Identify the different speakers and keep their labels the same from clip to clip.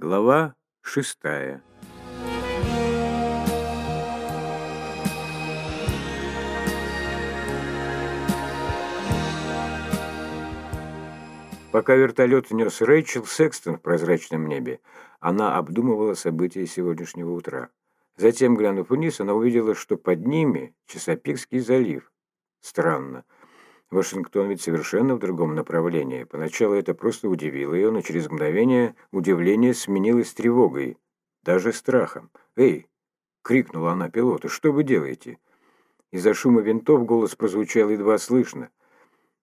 Speaker 1: Глава шестая Пока вертолет нес Рэйчел Секстон в прозрачном небе, она обдумывала события сегодняшнего утра. Затем, глянув вниз, она увидела, что под ними Чесопикский залив. Странно. Вашингтон ведь совершенно в другом направлении. Поначалу это просто удивило ее, но через мгновение удивление сменилось тревогой, даже страхом. «Эй!» — крикнула она пилоту. «Что вы делаете?» Из-за шума винтов голос прозвучал едва слышно.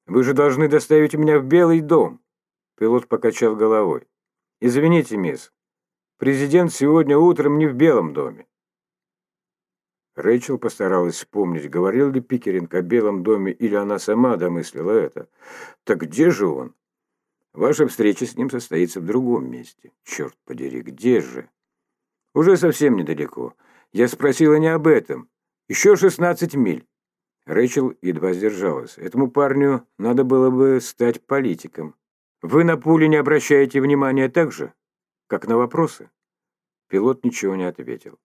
Speaker 1: «Вы же должны доставить меня в Белый дом!» Пилот покачал головой. «Извините, мисс, президент сегодня утром не в Белом доме». Рэйчел постаралась вспомнить, говорил ли Пикеринг о Белом доме или она сама домыслила это. «Так где же он?» «Ваша встреча с ним состоится в другом месте. Черт подери, где же?» «Уже совсем недалеко. Я спросила не об этом. Еще шестнадцать миль». Рэйчел едва сдержалась. Этому парню надо было бы стать политиком. «Вы на пули не обращаете внимания так же, как на вопросы?» Пилот ничего не ответил.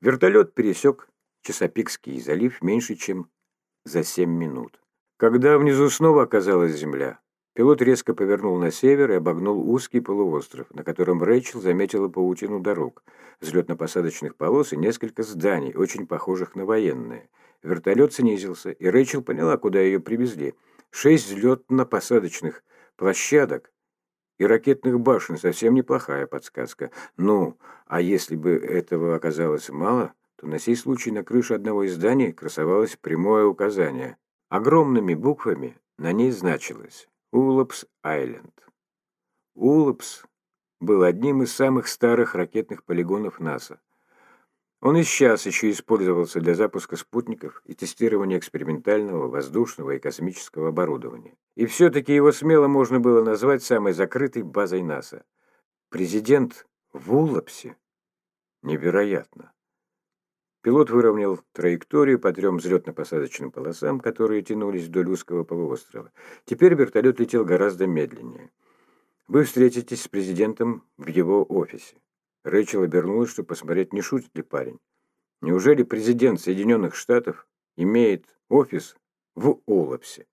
Speaker 1: Вертолет пересек Чесопикский залив меньше, чем за семь минут. Когда внизу снова оказалась земля, пилот резко повернул на север и обогнул узкий полуостров, на котором Рэйчел заметила паутину дорог, взлетно-посадочных полос и несколько зданий, очень похожих на военные. Вертолет снизился, и Рэйчел поняла, куда ее привезли. Шесть взлетно-посадочных площадок и ракетных башен совсем неплохая подсказка. Ну, а если бы этого оказалось мало, то на сей случай на крыше одного из зданий красовалось прямое указание. Огромными буквами на ней значилось «Улапс Айленд». Улапс был одним из самых старых ракетных полигонов НАСА. Он и сейчас еще использовался для запуска спутников и тестирования экспериментального воздушного и космического оборудования. И все-таки его смело можно было назвать самой закрытой базой НАСА. Президент в Улапсе? Невероятно. Пилот выровнял траекторию по трем взлетно-посадочным полосам, которые тянулись вдоль узкого полуострова. Теперь вертолет летел гораздо медленнее. Вы встретитесь с президентом в его офисе. Рэйчел обернулась, чтобы посмотреть, не шутит ли парень. Неужели президент Соединенных Штатов имеет офис в Олапсе?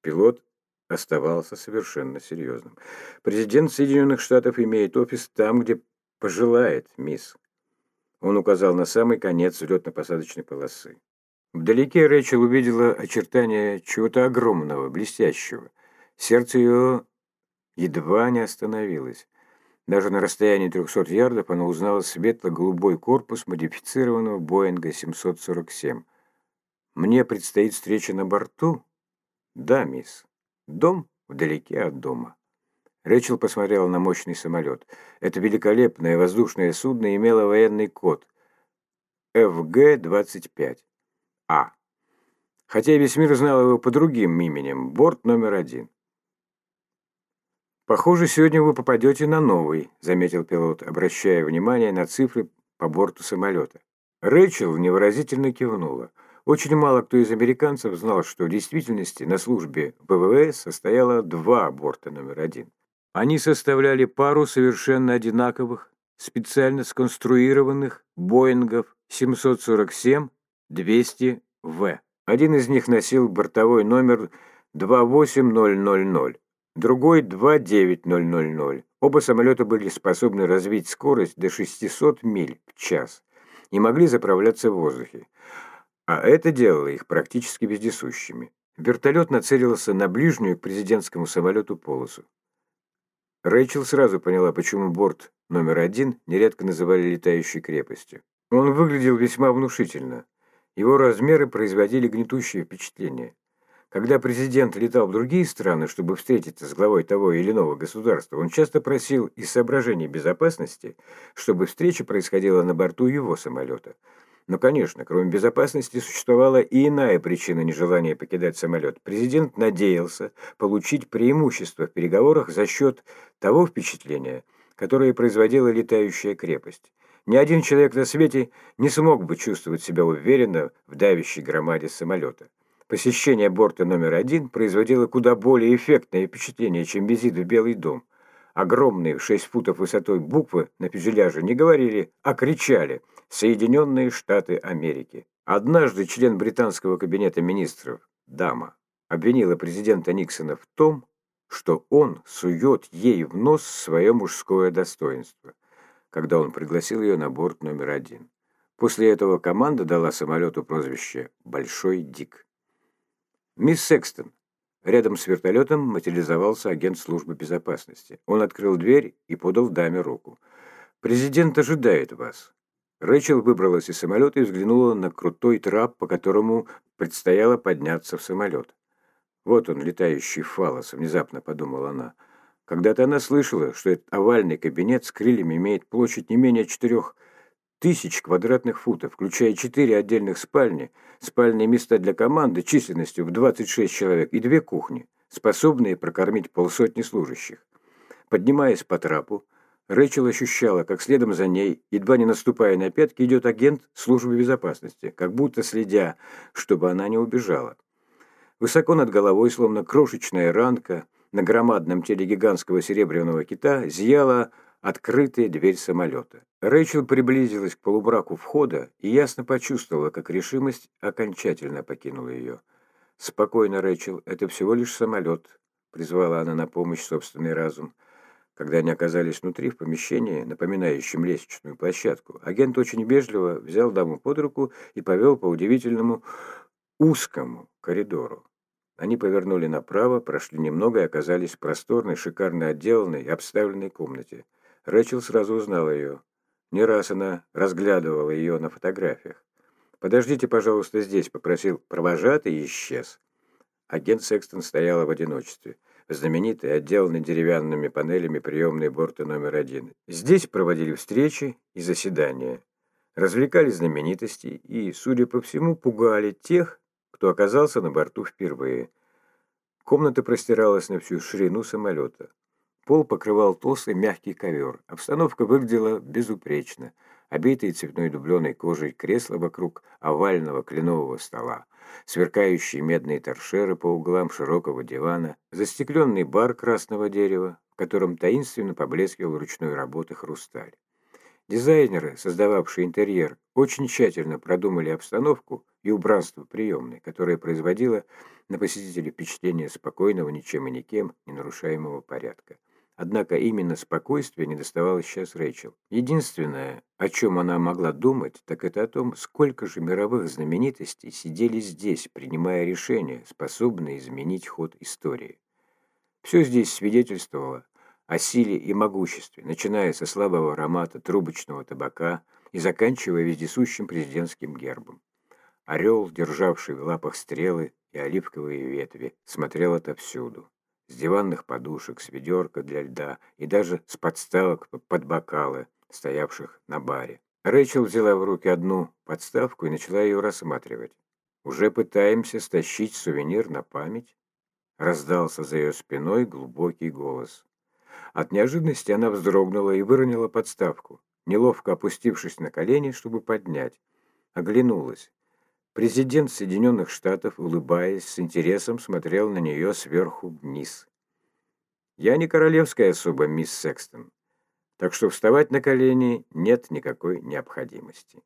Speaker 1: Пилот оставался совершенно серьезным. Президент Соединенных Штатов имеет офис там, где пожелает, мисс. Он указал на самый конец взлетно-посадочной полосы. Вдалеке Рэйчел увидела очертания чего-то огромного, блестящего. Сердце ее едва не остановилось. Даже на расстоянии 300 ярдов она узнала светло-голубой корпус модифицированного Боинга 747. «Мне предстоит встреча на борту?» «Да, мисс. Дом вдалеке от дома». Рэчел посмотрела на мощный самолет. Это великолепное воздушное судно имело военный код FG-25. А. Хотя весь мир знал его по другим именем. Борт номер один. «Похоже, сегодня вы попадете на новый», — заметил пилот, обращая внимание на цифры по борту самолета. Рэйчел невыразительно кивнула. Очень мало кто из американцев знал, что в действительности на службе ВВС состояло два борта номер один. Они составляли пару совершенно одинаковых, специально сконструированных Боингов 747-200В. Один из них носил бортовой номер 28000, другой 29000. Оба самолета были способны развить скорость до 600 миль в час и могли заправляться в воздухе. А это делало их практически вездесущими. Вертолет нацелился на ближнюю к президентскому самолету полосу. Рэйчел сразу поняла, почему борт номер один нередко называли летающей крепостью. Он выглядел весьма внушительно. Его размеры производили гнетущее впечатление. Когда президент летал в другие страны, чтобы встретиться с главой того или иного государства, он часто просил из соображений безопасности, чтобы встреча происходила на борту его самолета. Но, конечно, кроме безопасности существовала и иная причина нежелания покидать самолет. Президент надеялся получить преимущество в переговорах за счет того впечатления, которое производила летающая крепость. Ни один человек на свете не смог бы чувствовать себя уверенно в давящей громаде самолета. Посещение борта номер один производило куда более эффектное впечатление, чем визит в Белый дом. огромные в 6 футов высотой буквы на фюзеляже не говорили, а кричали «Соединенные Штаты Америки». Однажды член британского кабинета министров, дама, обвинила президента Никсона в том, что он сует ей в нос свое мужское достоинство, когда он пригласил ее на борт номер один. После этого команда дала самолету прозвище «Большой Дик». «Мисс Секстон». Рядом с вертолетом материализовался агент службы безопасности. Он открыл дверь и подал даме руку. «Президент ожидает вас». Рэчел выбралась из самолета и взглянула на крутой трап, по которому предстояло подняться в самолет. «Вот он, летающий фалос», — внезапно подумала она. Когда-то она слышала, что этот овальный кабинет с крыльями имеет площадь не менее четырех тысяч квадратных футов, включая четыре отдельных спальни, спальные места для команды численностью в 26 человек и две кухни, способные прокормить полсотни служащих. Поднимаясь по трапу, Рэйчел ощущала, как следом за ней, едва не наступая на пятки, идет агент службы безопасности, как будто следя, чтобы она не убежала. Высоко над головой, словно крошечная ранка, на громадном теле гигантского серебряного кита зияла открытая дверь самолета. Рэйчел приблизилась к полубраку входа и ясно почувствовала, как решимость окончательно покинула ее. «Спокойно, Рэйчел, это всего лишь самолет», — призвала она на помощь собственный разум. Когда они оказались внутри, в помещении, напоминающем лестничную площадку, агент очень вежливо взял даму под руку и повел по удивительному узкому коридору. Они повернули направо, прошли немного и оказались в просторной, шикарно отделанной и обставленной комнате. Рэчел сразу узнала ее. Не раз она разглядывала ее на фотографиях. «Подождите, пожалуйста, здесь», — попросил провожатый и исчез. Агент Секстон стояла в одиночестве, в знаменитой, отделанной деревянными панелями приемной борта номер один. Здесь проводили встречи и заседания, развлекали знаменитостей и, судя по всему, пугали тех, кто оказался на борту впервые. Комната простиралась на всю ширину самолета. Пол покрывал толстый мягкий ковер. Обстановка выглядела безупречно. Обитые цветной дубленой кожей кресла вокруг овального кленового стола, сверкающие медные торшеры по углам широкого дивана, застекленный бар красного дерева, в котором таинственно поблескивал ручной работы хрусталь. Дизайнеры, создававшие интерьер, очень тщательно продумали обстановку и убранство приемной, которое производило на посетителей впечатление спокойного, ничем и никем не нарушаемого порядка. Однако именно спокойствие не доставало сейчас Рэйчел. Единственное, о чем она могла думать, так это о том, сколько же мировых знаменитостей сидели здесь, принимая решения, способные изменить ход истории. Все здесь свидетельствовало о силе и могуществе, начиная со слабого аромата трубочного табака и заканчивая вездесущим президентским гербом. Орел, державший в лапах стрелы и оливковые ветви, смотрел отовсюду. С диванных подушек, с ведерка для льда и даже с подставок под бокалы, стоявших на баре. Рэйчел взяла в руки одну подставку и начала ее рассматривать. «Уже пытаемся стащить сувенир на память?» Раздался за ее спиной глубокий голос. От неожиданности она вздрогнула и выронила подставку, неловко опустившись на колени, чтобы поднять. Оглянулась. Президент Соединенных Штатов, улыбаясь, с интересом смотрел на нее сверху вниз. «Я не королевская особа, мисс Секстон, так что вставать на колени нет никакой необходимости».